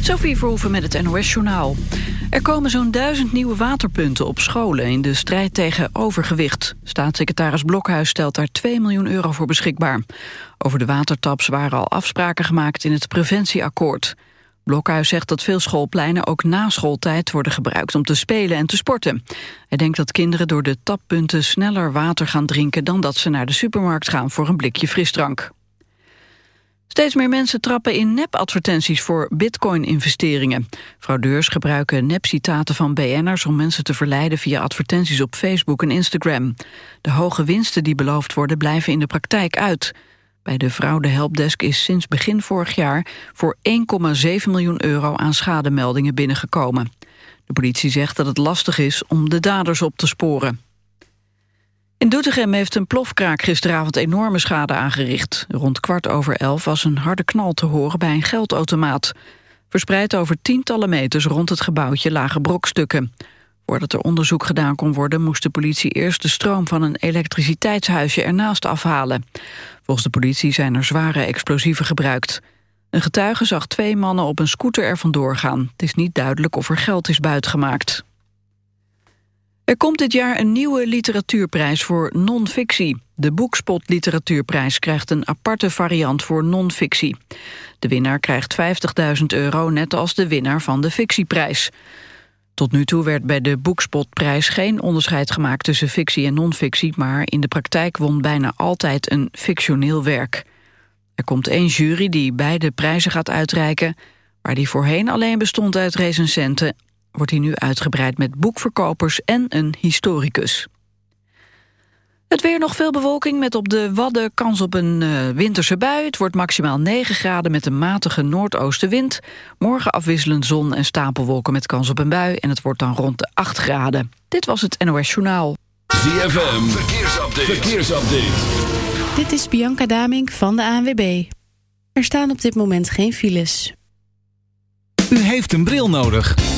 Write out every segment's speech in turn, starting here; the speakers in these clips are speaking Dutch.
Sophie Verhoeven met het NOS-journaal. Er komen zo'n duizend nieuwe waterpunten op scholen... in de strijd tegen overgewicht. Staatssecretaris Blokhuis stelt daar 2 miljoen euro voor beschikbaar. Over de watertaps waren al afspraken gemaakt in het preventieakkoord. Blokhuis zegt dat veel schoolpleinen ook na schooltijd worden gebruikt om te spelen en te sporten. Hij denkt dat kinderen door de tappunten sneller water gaan drinken dan dat ze naar de supermarkt gaan voor een blikje frisdrank. Steeds meer mensen trappen in nep-advertenties voor bitcoin-investeringen. Fraudeurs gebruiken nep-citaten van BN'ers om mensen te verleiden via advertenties op Facebook en Instagram. De hoge winsten die beloofd worden blijven in de praktijk uit. Bij de fraude helpdesk is sinds begin vorig jaar voor 1,7 miljoen euro aan schademeldingen binnengekomen. De politie zegt dat het lastig is om de daders op te sporen. In Doetinchem heeft een plofkraak gisteravond enorme schade aangericht. Rond kwart over elf was een harde knal te horen bij een geldautomaat. Verspreid over tientallen meters rond het gebouwtje lagen brokstukken. Voordat er onderzoek gedaan kon worden... moest de politie eerst de stroom van een elektriciteitshuisje ernaast afhalen. Volgens de politie zijn er zware explosieven gebruikt. Een getuige zag twee mannen op een scooter er vandoor gaan. Het is niet duidelijk of er geld is buitgemaakt. Er komt dit jaar een nieuwe literatuurprijs voor non-fictie. De Boekspot Literatuurprijs krijgt een aparte variant voor non-fictie. De winnaar krijgt 50.000 euro, net als de winnaar van de fictieprijs. Tot nu toe werd bij de Boekspotprijs geen onderscheid gemaakt tussen fictie en non-fictie, maar in de praktijk won bijna altijd een fictioneel werk. Er komt één jury die beide prijzen gaat uitreiken, waar die voorheen alleen bestond uit recensenten, wordt hij nu uitgebreid met boekverkopers en een historicus. Het weer nog veel bewolking met op de Wadden kans op een uh, winterse bui. Het wordt maximaal 9 graden met een matige noordoostenwind. Morgen afwisselend zon en stapelwolken met kans op een bui. En het wordt dan rond de 8 graden. Dit was het NOS Journaal. ZFM, verkeersupdate. verkeersupdate. Dit is Bianca Damink van de ANWB. Er staan op dit moment geen files. U heeft een bril nodig.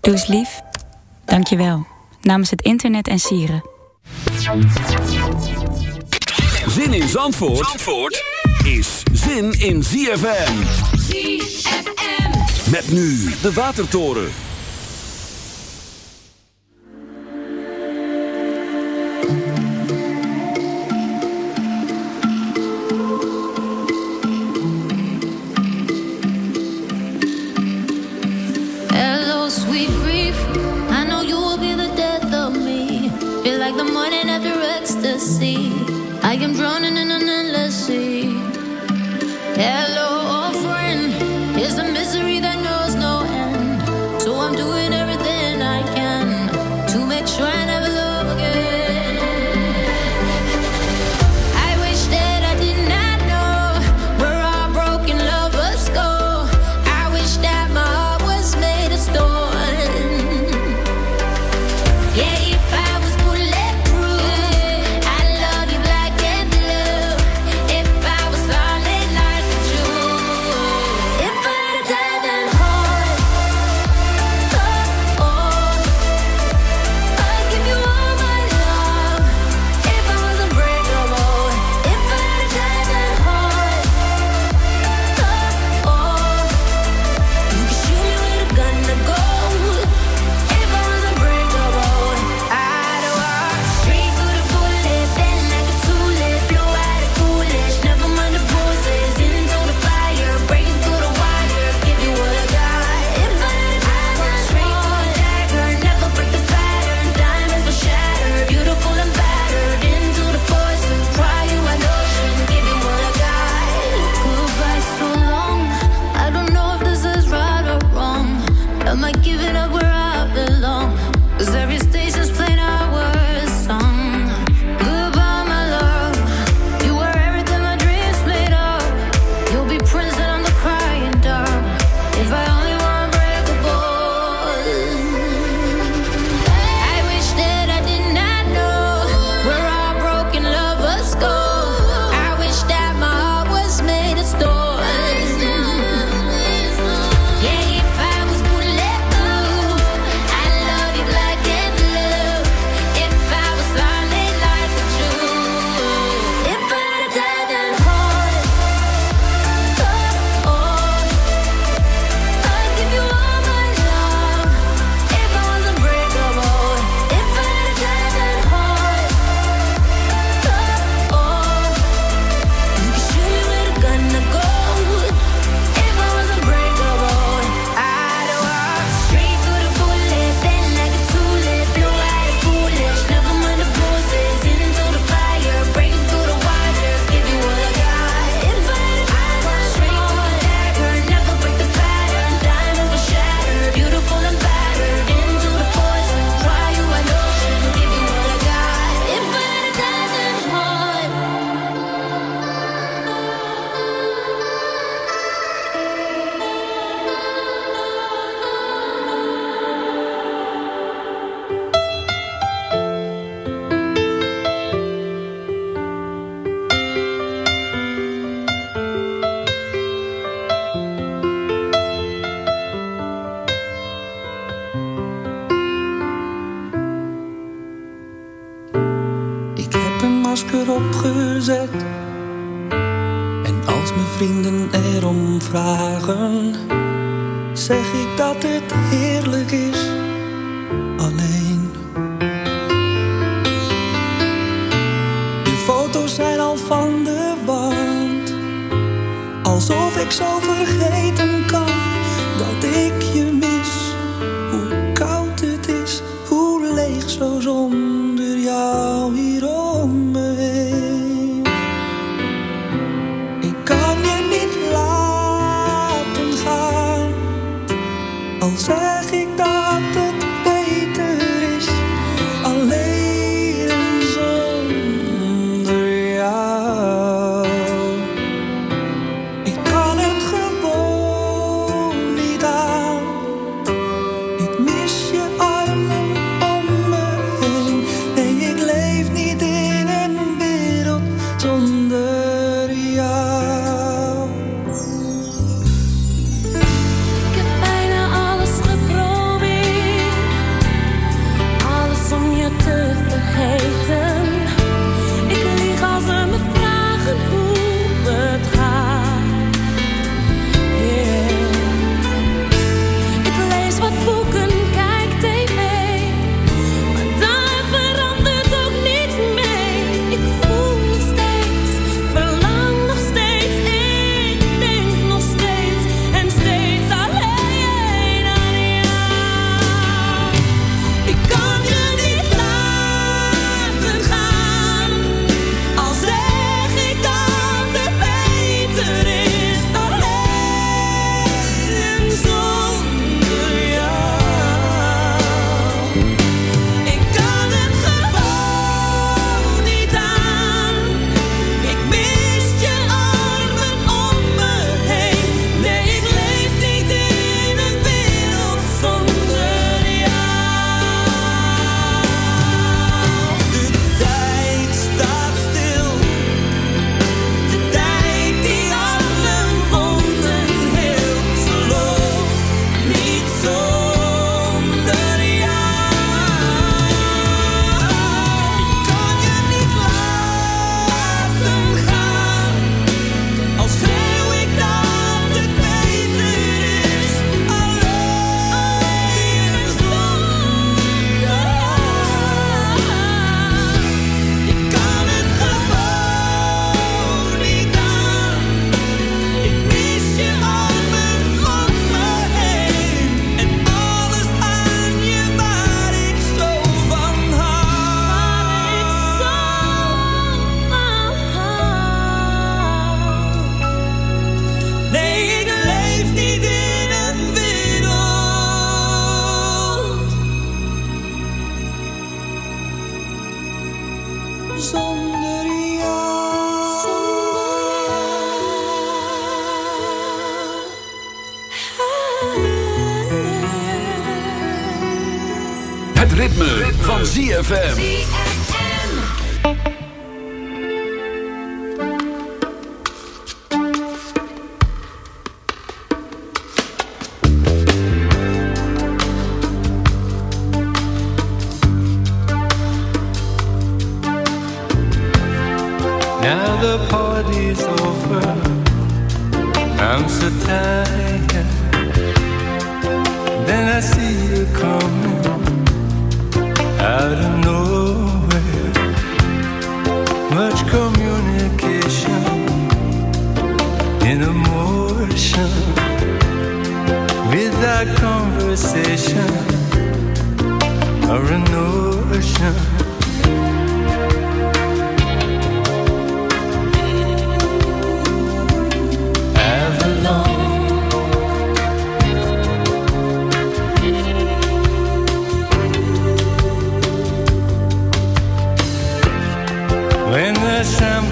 Doe eens lief. Dank je wel. Namens het internet en sieren. Zin in Zandvoort, Zandvoort is zin in ZFM. ZFM. Met nu de Watertoren. like the morning after ecstasy. I am drowning in an endless sea. Hello, old friend, is the misery that knows no end. So I'm doing everything I can to make sure.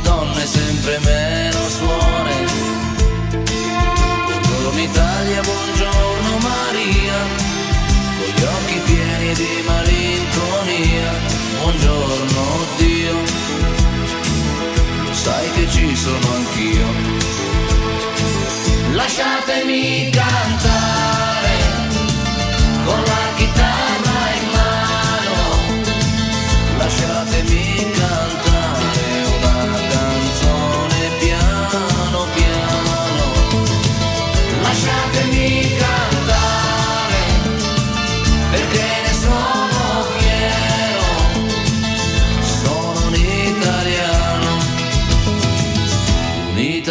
Donne, sempre meno suore. Buongiorno Italia, buongiorno Maria, con gli occhi pieni di malinconia. Buongiorno Dio, lo sai che ci sono anch'io. Lasciatemi cantare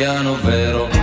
un italiano vero.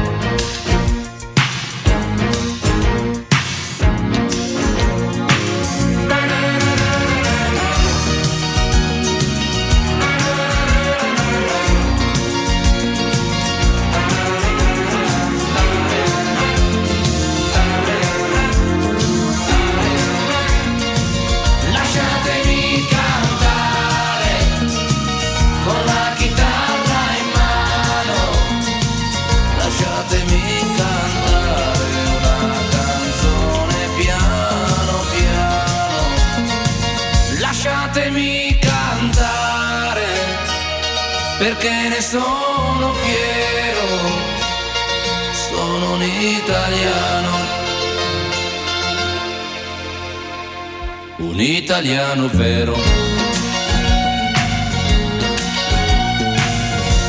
Italiano vero.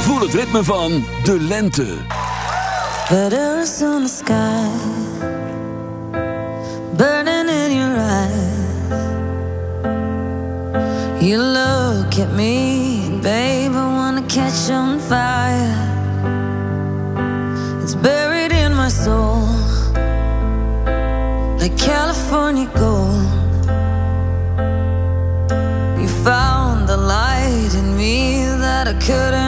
Voel het ritme van de lente. Letters on the sky, burning in your eyes. You look at me, babe, I wanna catch on fire. It's buried in my soul, like California gold. Couldn't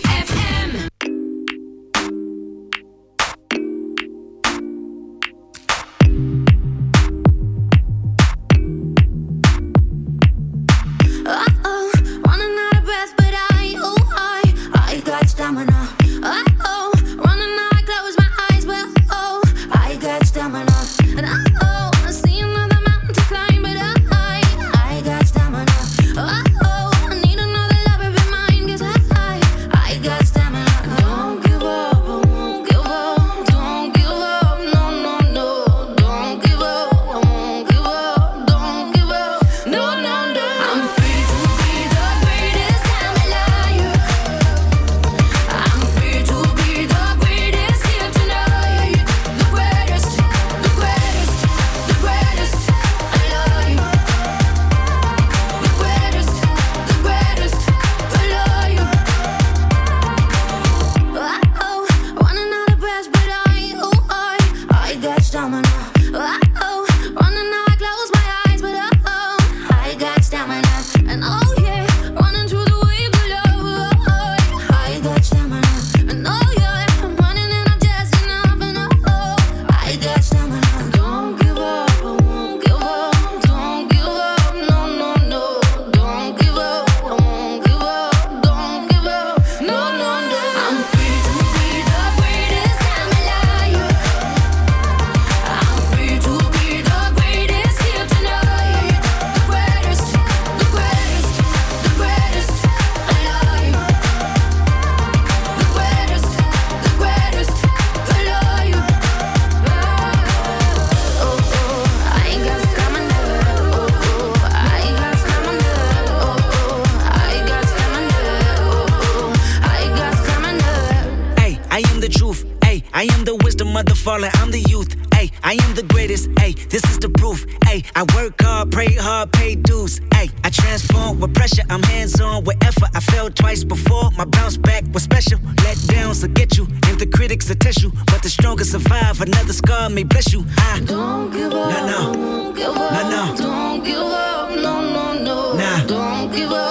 give up.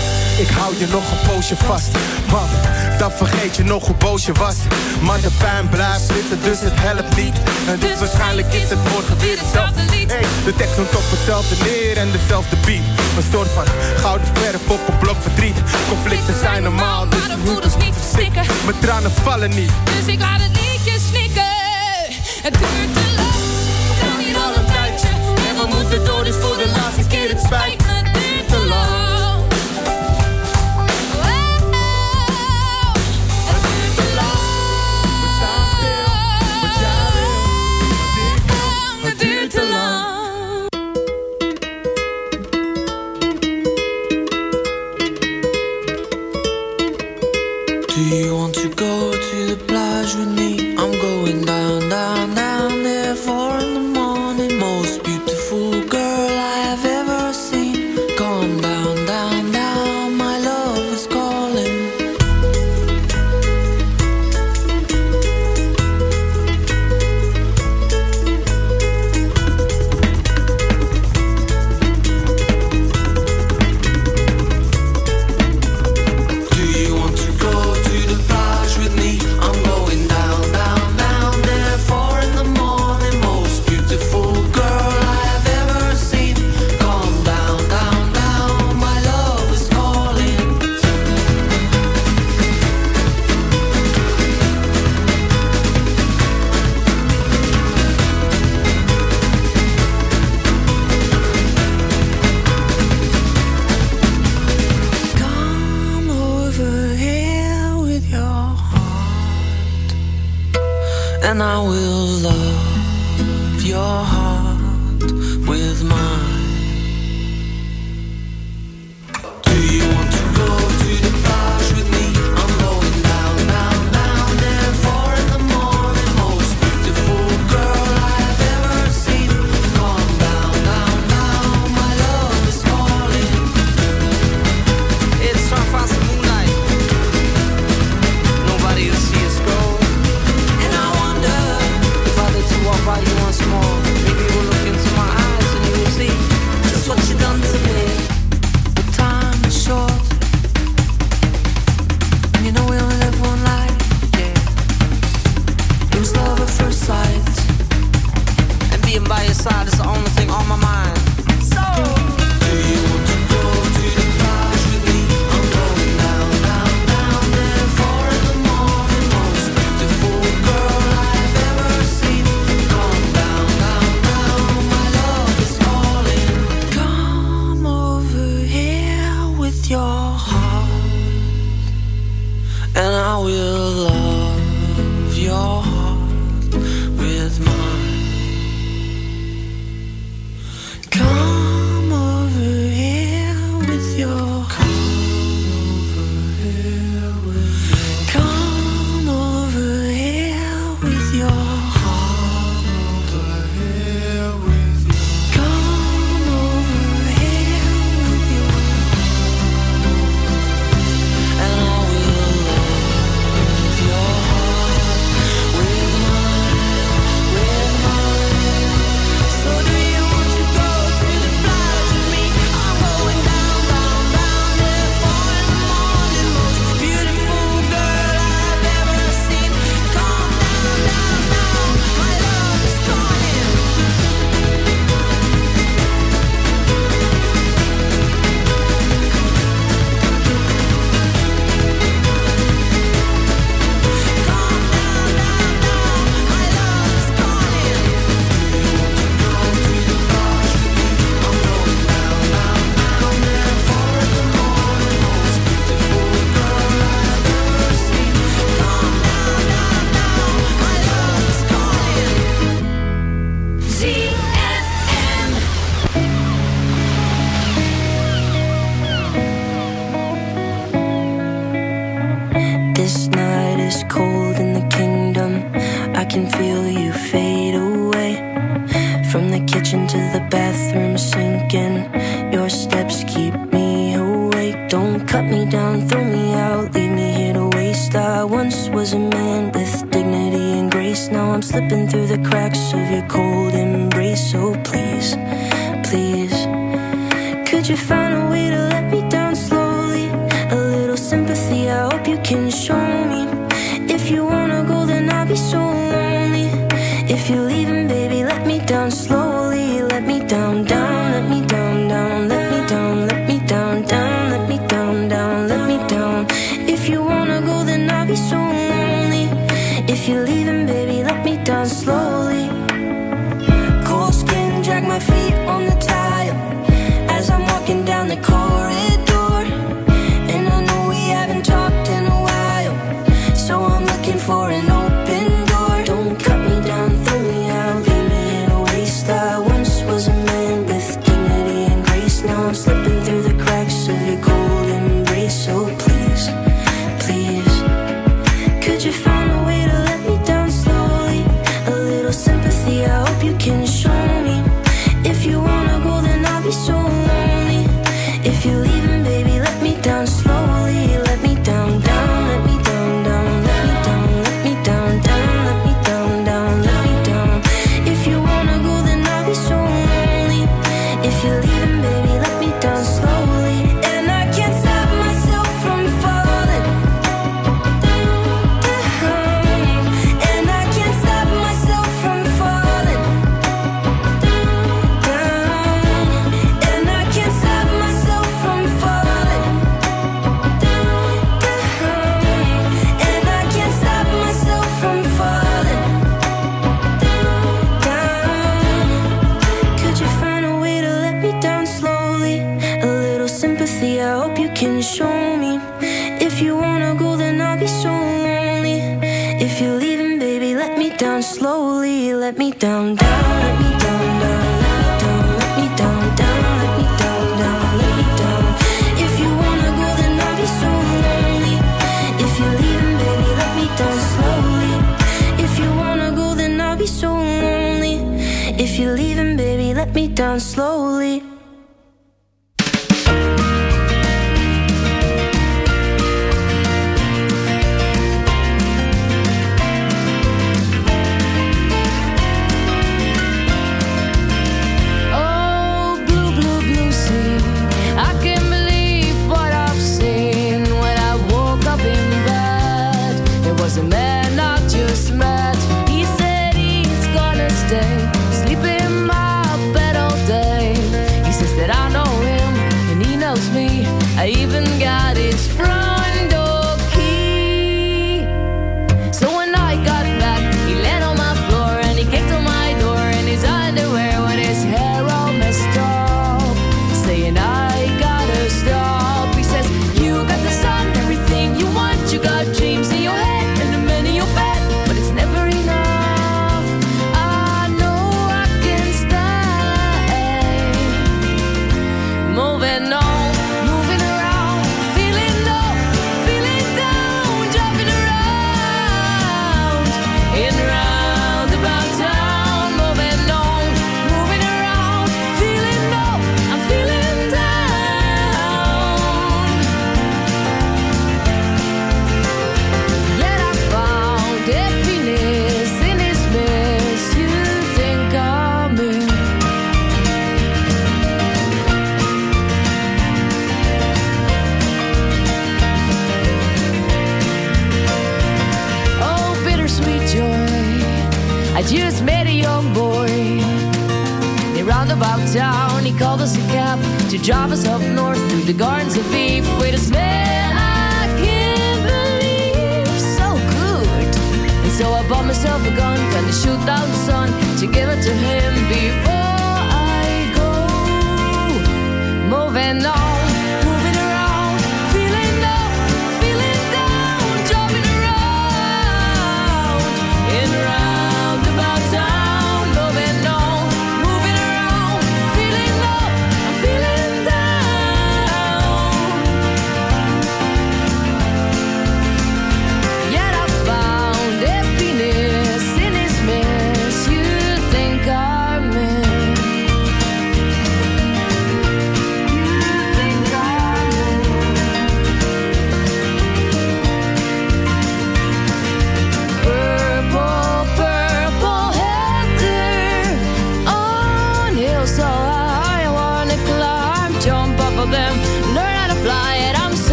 ik hou je nog een poosje vast. Want dan vergeet je nog hoe boos je was. Maar de pijn blijft zitten, dus het helpt niet. En dus waarschijnlijk is het morgen weer hetzelfde lied. Hey, de tekst komt op hetzelfde neer en dezelfde beat. Een soort van gouden verf op een blok verdriet. Conflicten zijn normaal, dus Maar de moeders niet verstikken. mijn tranen vallen niet. Dus ik laat het liedje snikken. Het duurt te lang. We gaan hier al een tijdje. En we moeten door, dus voor de laatste keer het spijt your heart